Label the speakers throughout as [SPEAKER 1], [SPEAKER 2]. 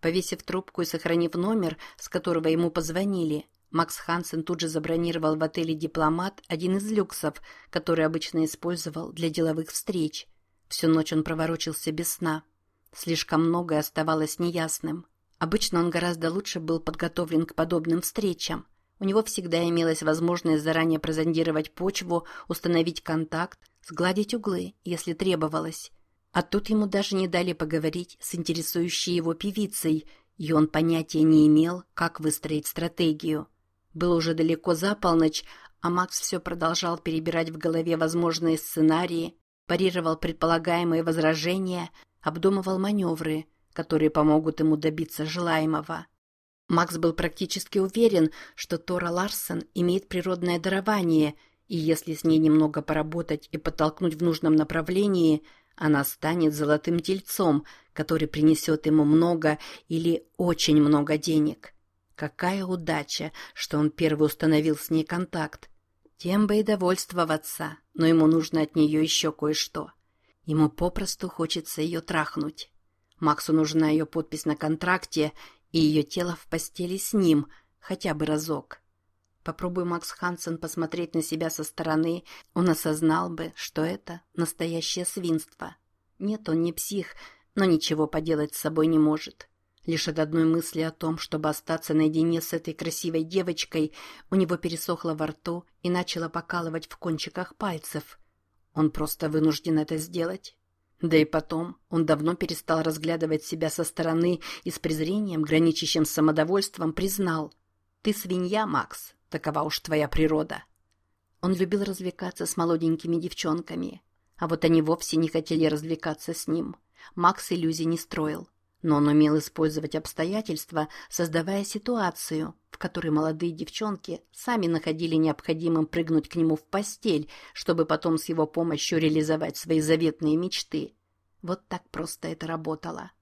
[SPEAKER 1] Повесив трубку и сохранив номер, с которого ему позвонили, Макс Хансен тут же забронировал в отеле «Дипломат» один из люксов, который обычно использовал для деловых встреч. Всю ночь он проворочился без сна. Слишком многое оставалось неясным. Обычно он гораздо лучше был подготовлен к подобным встречам. У него всегда имелась возможность заранее прозондировать почву, установить контакт, сгладить углы, если требовалось. А тут ему даже не дали поговорить с интересующей его певицей, и он понятия не имел, как выстроить стратегию. Было уже далеко за полночь, а Макс все продолжал перебирать в голове возможные сценарии, парировал предполагаемые возражения, обдумывал маневры, которые помогут ему добиться желаемого. Макс был практически уверен, что Тора Ларсен имеет природное дарование, и если с ней немного поработать и подтолкнуть в нужном направлении, она станет золотым тельцом, который принесет ему много или очень много денег. Какая удача, что он первый установил с ней контакт. Тем бы и довольствоваться, но ему нужно от нее еще кое-что. Ему попросту хочется ее трахнуть. Максу нужна ее подпись на контракте и ее тело в постели с ним, хотя бы разок. Попробуй Макс Хансен посмотреть на себя со стороны, он осознал бы, что это настоящее свинство. Нет, он не псих, но ничего поделать с собой не может. Лишь от одной мысли о том, чтобы остаться наедине с этой красивой девочкой, у него пересохло во рту и начало покалывать в кончиках пальцев. Он просто вынужден это сделать. Да и потом, он давно перестал разглядывать себя со стороны и с презрением, граничащим с самодовольством, признал. «Ты свинья, Макс, такова уж твоя природа». Он любил развлекаться с молоденькими девчонками, а вот они вовсе не хотели развлекаться с ним. Макс иллюзий не строил. Но он умел использовать обстоятельства, создавая ситуацию, в которой молодые девчонки сами находили необходимым прыгнуть к нему в постель, чтобы потом с его помощью реализовать свои заветные мечты. Вот так просто это работало.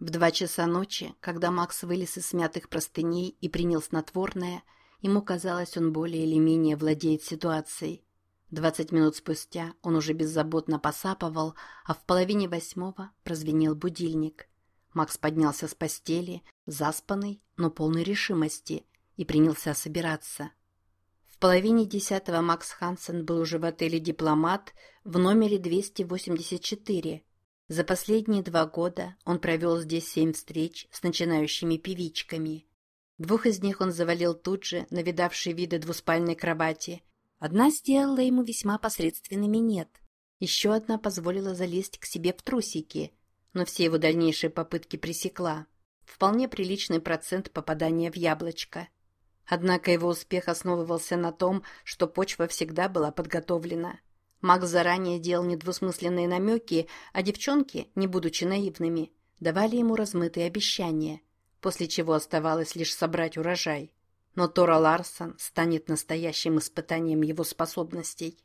[SPEAKER 1] В два часа ночи, когда Макс вылез из смятых простыней и принял снотворное, ему казалось, он более или менее владеет ситуацией. Двадцать минут спустя он уже беззаботно посапывал, а в половине восьмого прозвенел будильник – Макс поднялся с постели, заспанный, но полной решимости, и принялся собираться. В половине десятого Макс Хансен был уже в отеле «Дипломат» в номере 284. За последние два года он провел здесь семь встреч с начинающими певичками. Двух из них он завалил тут же, на видавшей виды двуспальной кровати. Одна сделала ему весьма посредственный минет. Еще одна позволила залезть к себе в трусики – но все его дальнейшие попытки пресекла. Вполне приличный процент попадания в яблочко. Однако его успех основывался на том, что почва всегда была подготовлена. Макс заранее делал недвусмысленные намеки, а девчонки, не будучи наивными, давали ему размытые обещания, после чего оставалось лишь собрать урожай. Но Тора Ларсон станет настоящим испытанием его способностей.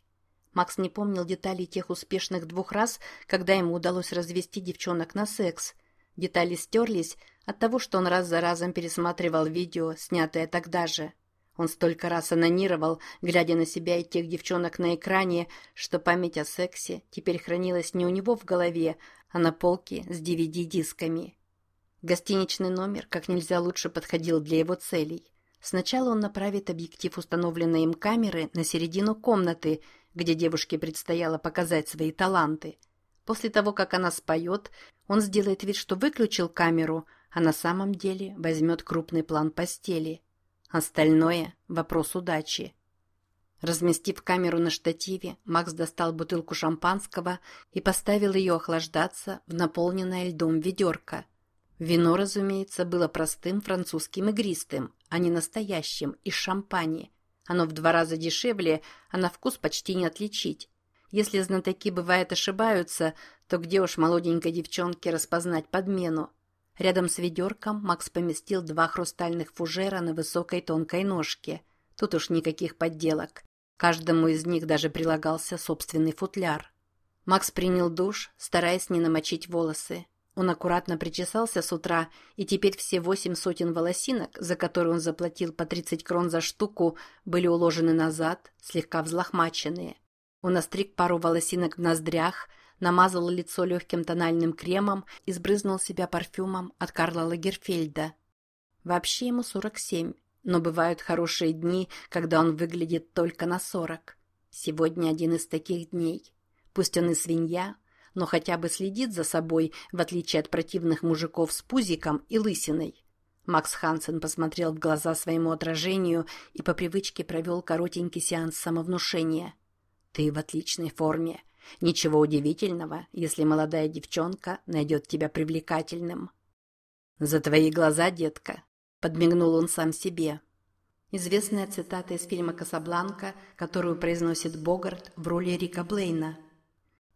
[SPEAKER 1] Макс не помнил деталей тех успешных двух раз, когда ему удалось развести девчонок на секс. Детали стерлись от того, что он раз за разом пересматривал видео, снятое тогда же. Он столько раз анонировал, глядя на себя и тех девчонок на экране, что память о сексе теперь хранилась не у него в голове, а на полке с DVD-дисками. Гостиничный номер как нельзя лучше подходил для его целей. Сначала он направит объектив установленной им камеры на середину комнаты – где девушке предстояло показать свои таланты. После того, как она споет, он сделает вид, что выключил камеру, а на самом деле возьмет крупный план постели. Остальное – вопрос удачи. Разместив камеру на штативе, Макс достал бутылку шампанского и поставил ее охлаждаться в наполненное льдом ведерко. Вино, разумеется, было простым французским игристым, а не настоящим, из шампани – оно в два раза дешевле, а на вкус почти не отличить. Если знатоки, бывает, ошибаются, то где уж молоденькой девчонке распознать подмену? Рядом с ведерком Макс поместил два хрустальных фужера на высокой тонкой ножке. Тут уж никаких подделок. Каждому из них даже прилагался собственный футляр. Макс принял душ, стараясь не намочить волосы. Он аккуратно причесался с утра, и теперь все восемь сотен волосинок, за которые он заплатил по тридцать крон за штуку, были уложены назад, слегка взлохмаченные. Он остриг пару волосинок в ноздрях, намазал лицо легким тональным кремом и сбрызнул себя парфюмом от Карла Лагерфельда. Вообще ему 47, но бывают хорошие дни, когда он выглядит только на 40. Сегодня один из таких дней. Пусть он и свинья, но хотя бы следит за собой, в отличие от противных мужиков с пузиком и лысиной. Макс Хансен посмотрел в глаза своему отражению и по привычке провел коротенький сеанс самовнушения. «Ты в отличной форме. Ничего удивительного, если молодая девчонка найдет тебя привлекательным». «За твои глаза, детка!» — подмигнул он сам себе. Известная цитата из фильма «Касабланка», которую произносит Богарт в роли Рика Блейна –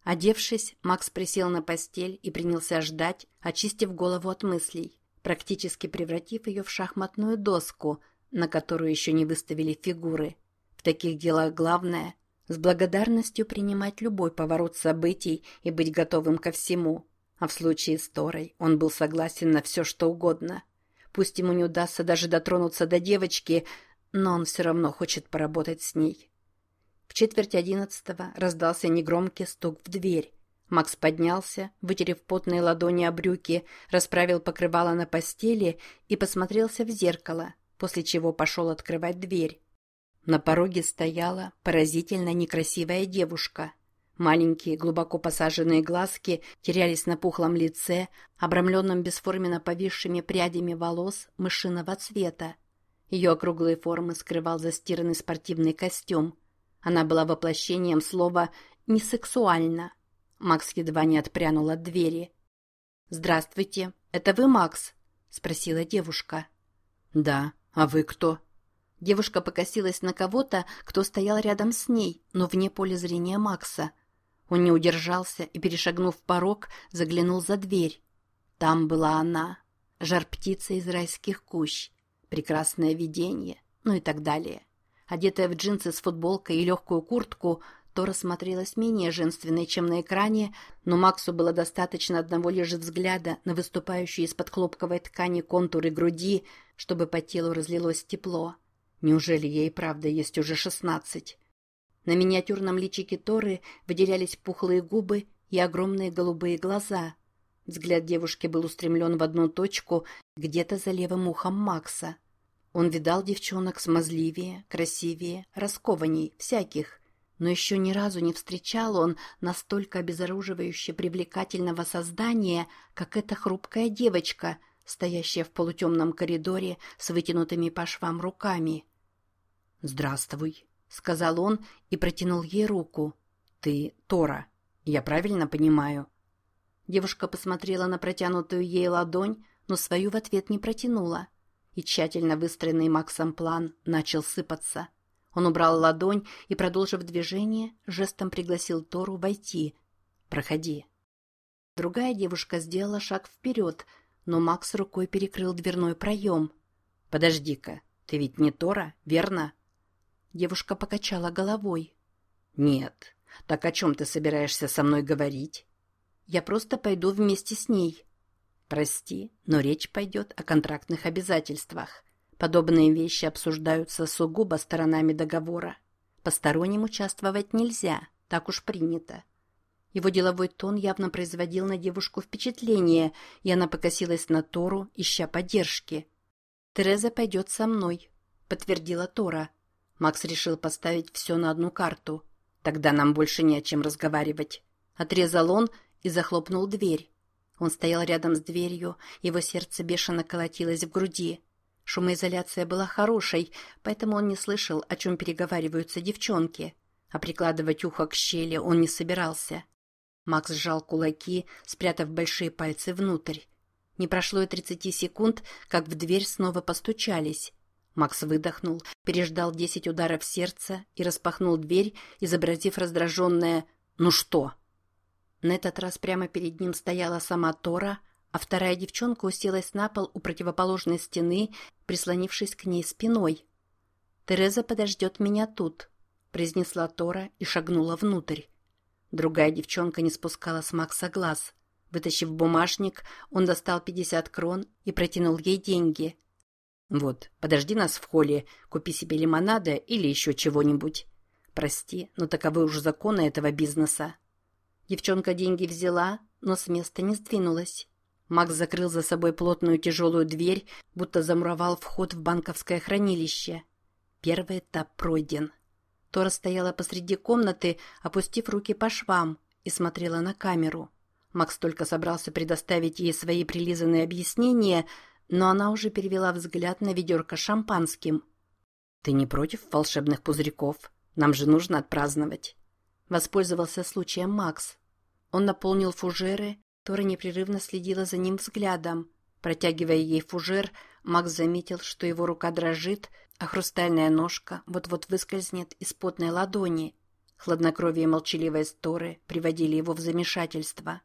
[SPEAKER 1] Одевшись, Макс присел на постель и принялся ждать, очистив голову от мыслей, практически превратив ее в шахматную доску, на которую еще не выставили фигуры. В таких делах главное – с благодарностью принимать любой поворот событий и быть готовым ко всему. А в случае с Торой он был согласен на все, что угодно. Пусть ему не удастся даже дотронуться до девочки, но он все равно хочет поработать с ней. В четверть одиннадцатого раздался негромкий стук в дверь. Макс поднялся, вытерев потные ладони о брюки, расправил покрывало на постели и посмотрелся в зеркало, после чего пошел открывать дверь. На пороге стояла поразительно некрасивая девушка. Маленькие, глубоко посаженные глазки терялись на пухлом лице, обрамленном бесформенно повисшими прядями волос мышиного цвета. Ее округлые формы скрывал застиранный спортивный костюм – она была воплощением слова «несексуально». Макс едва не отпрянул от двери. «Здравствуйте, это вы Макс?» – спросила девушка. «Да, а вы кто?» Девушка покосилась на кого-то, кто стоял рядом с ней, но вне поля зрения Макса. Он не удержался и, перешагнув порог, заглянул за дверь. Там была она, жар-птица из райских кущ, прекрасное видение, ну и так далее. Одетая в джинсы с футболкой и легкую куртку, Тора смотрелась менее женственной, чем на экране, но Максу было достаточно одного лишь взгляда на выступающие из-под хлопковой ткани контуры груди, чтобы по телу разлилось тепло. Неужели ей правда есть уже шестнадцать? На миниатюрном личике Торы выделялись пухлые губы и огромные голубые глаза. Взгляд девушки был устремлен в одну точку, где-то за левым ухом Макса. Он видал девчонок смазливее, красивее, раскованней, всяких, но еще ни разу не встречал он настолько обезоруживающе привлекательного создания, как эта хрупкая девочка, стоящая в полутемном коридоре с вытянутыми по швам руками. «Здравствуй», — сказал он и протянул ей руку. «Ты Тора, я правильно понимаю?» Девушка посмотрела на протянутую ей ладонь, но свою в ответ не протянула и тщательно выстроенный Максом план начал сыпаться. Он убрал ладонь и, продолжив движение, жестом пригласил Тору войти. «Проходи». Другая девушка сделала шаг вперед, но Макс рукой перекрыл дверной проем. «Подожди-ка, ты ведь не Тора, верно?» Девушка покачала головой. «Нет. Так о чем ты собираешься со мной говорить?» «Я просто пойду вместе с ней», Прости, но речь пойдет о контрактных обязательствах. Подобные вещи обсуждаются сугубо сторонами договора. Посторонним участвовать нельзя, так уж принято. Его деловой тон явно производил на девушку впечатление, и она покосилась на Тору, ища поддержки. «Тереза пойдет со мной», — подтвердила Тора. Макс решил поставить все на одну карту. «Тогда нам больше не о чем разговаривать». Отрезал он и захлопнул дверь. Он стоял рядом с дверью, его сердце бешено колотилось в груди. Шумоизоляция была хорошей, поэтому он не слышал, о чем переговариваются девчонки. А прикладывать ухо к щели он не собирался. Макс сжал кулаки, спрятав большие пальцы внутрь. Не прошло и тридцати секунд, как в дверь снова постучались. Макс выдохнул, переждал десять ударов сердца и распахнул дверь, изобразив раздраженное «Ну что?». На этот раз прямо перед ним стояла сама Тора, а вторая девчонка уселась на пол у противоположной стены, прислонившись к ней спиной. «Тереза подождет меня тут», — произнесла Тора и шагнула внутрь. Другая девчонка не спускала с Макса глаз. Вытащив бумажник, он достал пятьдесят крон и протянул ей деньги. «Вот, подожди нас в холле, купи себе лимонада или еще чего-нибудь. Прости, но таковы уж законы этого бизнеса». Девчонка деньги взяла, но с места не сдвинулась. Макс закрыл за собой плотную тяжелую дверь, будто замуровал вход в банковское хранилище. Первый этап пройден. Тора стояла посреди комнаты, опустив руки по швам, и смотрела на камеру. Макс только собрался предоставить ей свои прилизанные объяснения, но она уже перевела взгляд на ведерко шампанским. «Ты не против волшебных пузырьков? Нам же нужно отпраздновать». Воспользовался случаем Макс. Он наполнил фужеры, Тора непрерывно следила за ним взглядом. Протягивая ей фужер, Макс заметил, что его рука дрожит, а хрустальная ножка вот-вот выскользнет из потной ладони. Хладнокровие и молчаливые Торы приводили его в замешательство.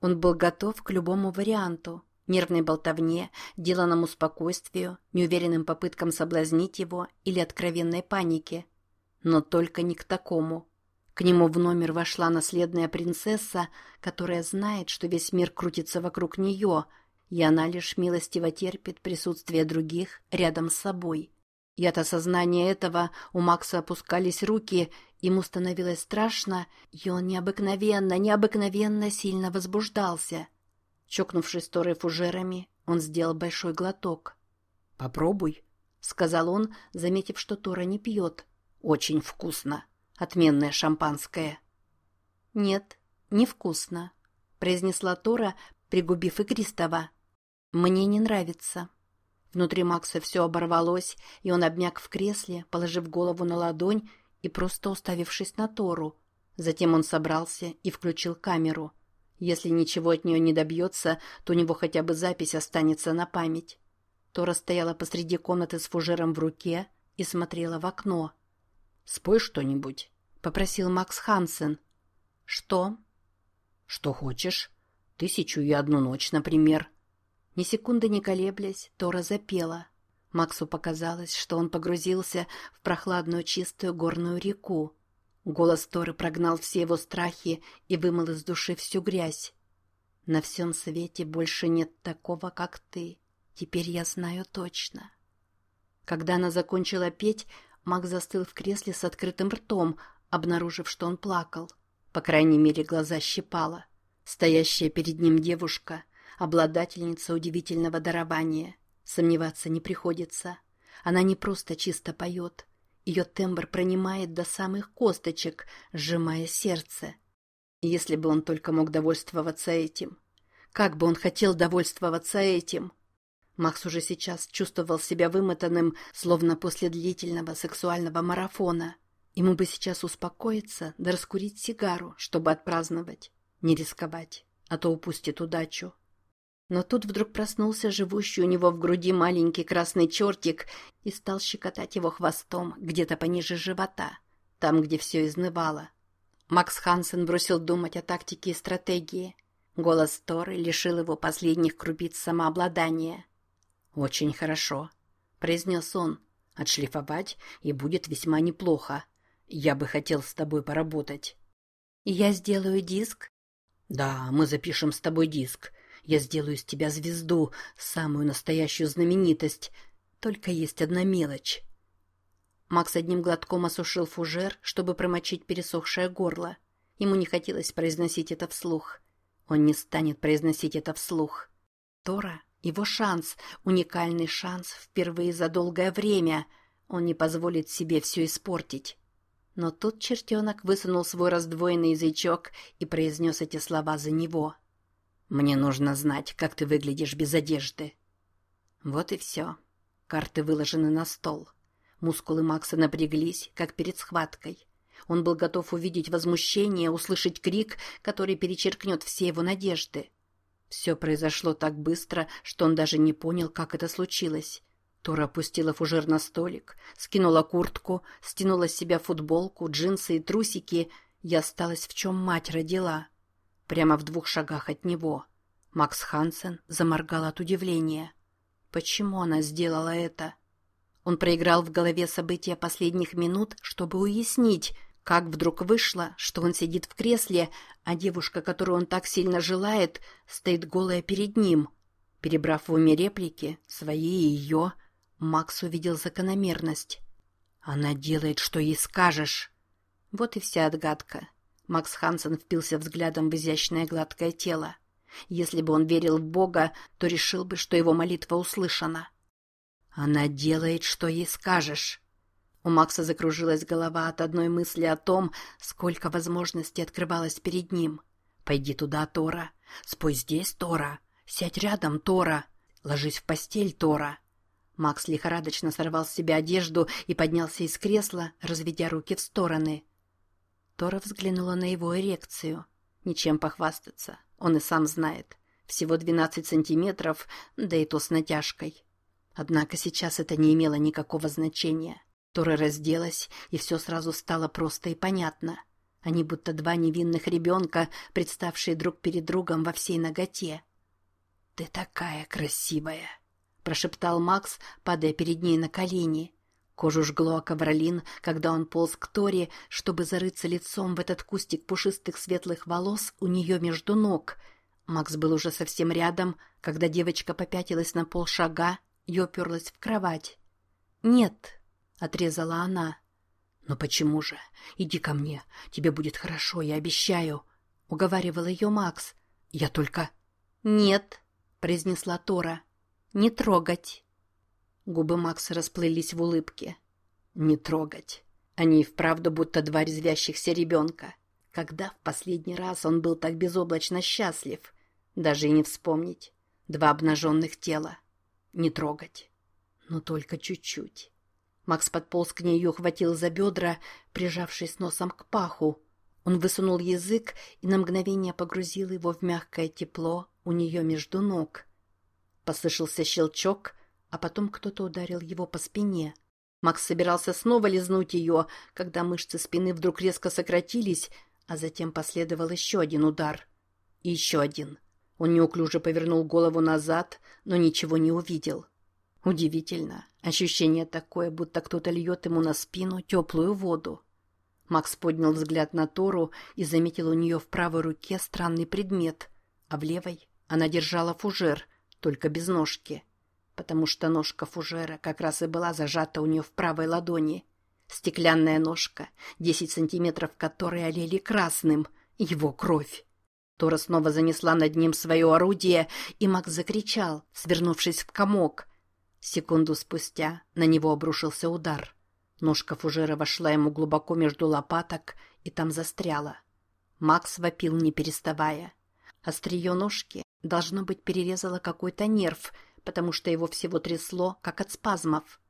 [SPEAKER 1] Он был готов к любому варианту. Нервной болтовне, деланному спокойствию, неуверенным попыткам соблазнить его или откровенной панике. Но только не к такому. К нему в номер вошла наследная принцесса, которая знает, что весь мир крутится вокруг нее, и она лишь милостиво терпит присутствие других рядом с собой. И от осознания этого у Макса опускались руки, ему становилось страшно, и он необыкновенно, необыкновенно сильно возбуждался. Чокнувшись Торой фужерами, он сделал большой глоток. «Попробуй», — сказал он, заметив, что Тора не пьет. «Очень вкусно». Отменное шампанское. «Нет, невкусно», — произнесла Тора, пригубив игристого. «Мне не нравится». Внутри Макса все оборвалось, и он обмяк в кресле, положив голову на ладонь и просто уставившись на Тору. Затем он собрался и включил камеру. Если ничего от нее не добьется, то у него хотя бы запись останется на память. Тора стояла посреди комнаты с фужером в руке и смотрела в окно. «Спой что-нибудь», — попросил Макс Хансен. «Что?» «Что хочешь. Тысячу и одну ночь, например». Ни секунды не колеблясь, Тора запела. Максу показалось, что он погрузился в прохладную чистую горную реку. Голос Торы прогнал все его страхи и вымыл из души всю грязь. «На всем свете больше нет такого, как ты. Теперь я знаю точно». Когда она закончила петь, Мак застыл в кресле с открытым ртом, обнаружив, что он плакал. По крайней мере, глаза щипало. Стоящая перед ним девушка, обладательница удивительного дарования. Сомневаться не приходится. Она не просто чисто поет. Ее тембр пронимает до самых косточек, сжимая сердце. Если бы он только мог довольствоваться этим. Как бы он хотел довольствоваться этим. Макс уже сейчас чувствовал себя вымотанным, словно после длительного сексуального марафона. Ему бы сейчас успокоиться да раскурить сигару, чтобы отпраздновать. Не рисковать, а то упустит удачу. Но тут вдруг проснулся живущий у него в груди маленький красный чертик и стал щекотать его хвостом где-то пониже живота, там, где все изнывало. Макс Хансен бросил думать о тактике и стратегии. Голос Торы лишил его последних крупиц самообладания. «Очень хорошо», — произнес он. «Отшлифовать и будет весьма неплохо. Я бы хотел с тобой поработать». «Я сделаю диск?» «Да, мы запишем с тобой диск. Я сделаю из тебя звезду, самую настоящую знаменитость. Только есть одна мелочь». Макс одним глотком осушил фужер, чтобы промочить пересохшее горло. Ему не хотелось произносить это вслух. Он не станет произносить это вслух. Тора его шанс, уникальный шанс впервые за долгое время. Он не позволит себе все испортить. Но тут чертенок высунул свой раздвоенный язычок и произнес эти слова за него. «Мне нужно знать, как ты выглядишь без одежды». Вот и все. Карты выложены на стол. Мускулы Макса напряглись, как перед схваткой. Он был готов увидеть возмущение, услышать крик, который перечеркнет все его надежды. Все произошло так быстро, что он даже не понял, как это случилось. Тора опустила фужер на столик, скинула куртку, стянула с себя футболку, джинсы и трусики и осталась в чем мать родила. Прямо в двух шагах от него. Макс Хансен заморгал от удивления. Почему она сделала это? Он проиграл в голове события последних минут, чтобы уяснить, как вдруг вышло, что он сидит в кресле, а девушка, которую он так сильно желает, стоит голая перед ним. Перебрав в уме реплики, свои и ее, Макс увидел закономерность. «Она делает, что ей скажешь». Вот и вся отгадка. Макс Хансен впился взглядом в изящное гладкое тело. Если бы он верил в Бога, то решил бы, что его молитва услышана. «Она делает, что ей скажешь». У Макса закружилась голова от одной мысли о том, сколько возможностей открывалось перед ним. «Пойди туда, Тора. Спой здесь, Тора. Сядь рядом, Тора. Ложись в постель, Тора». Макс лихорадочно сорвал с себя одежду и поднялся из кресла, разведя руки в стороны. Тора взглянула на его эрекцию. Ничем похвастаться, он и сам знает. Всего двенадцать сантиметров, да и то с натяжкой. Однако сейчас это не имело никакого значения. Тора разделась, и все сразу стало просто и понятно. Они будто два невинных ребенка, представшие друг перед другом во всей ноготе. «Ты такая красивая!» – прошептал Макс, падая перед ней на колени. Кожу жгло ковролин, когда он полз к Торе, чтобы зарыться лицом в этот кустик пушистых светлых волос у нее между ног. Макс был уже совсем рядом, когда девочка попятилась на полшага и уперлась в кровать. «Нет», — отрезала она. «Но почему же? Иди ко мне, тебе будет хорошо, я обещаю», — уговаривал ее Макс. «Я только...» «Нет», — произнесла Тора. «Не трогать». Губы Макса расплылись в улыбке. «Не трогать. Они и вправду будто два резвящихся ребенка. Когда в последний раз он был так безоблачно счастлив? Даже и не вспомнить. Два обнаженных тела. Не трогать. Но только чуть-чуть». Макс подполз к ней и ухватил за бедра, прижавшись носом к паху. Он высунул язык и на мгновение погрузил его в мягкое тепло у нее между ног. Послышался щелчок — а потом кто-то ударил его по спине. Макс собирался снова лизнуть ее, когда мышцы спины вдруг резко сократились, а затем последовал еще один удар. И еще один. Он неуклюже повернул голову назад, но ничего не увидел. Удивительно. Ощущение такое, будто кто-то льет ему на спину теплую воду. Макс поднял взгляд на Тору и заметил у нее в правой руке странный предмет, а в левой она держала фужер, только без ножки потому что ножка фужера как раз и была зажата у нее в правой ладони. Стеклянная ножка, десять сантиметров которой олели красным, его кровь. Тора снова занесла над ним свое орудие, и Макс закричал, свернувшись в комок. Секунду спустя на него обрушился удар. Ножка фужера вошла ему глубоко между лопаток и там застряла. Макс вопил, не переставая. Острие ножки, должно быть, перерезало какой-то нерв, потому что его всего трясло, как от спазмов.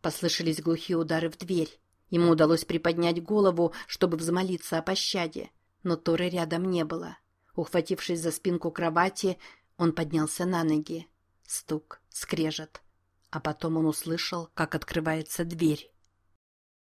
[SPEAKER 1] Послышались глухие удары в дверь. Ему удалось приподнять голову, чтобы взмолиться о пощаде, но Торы рядом не было. Ухватившись за спинку кровати, он поднялся на ноги. Стук, скрежет. А потом он услышал, как открывается дверь.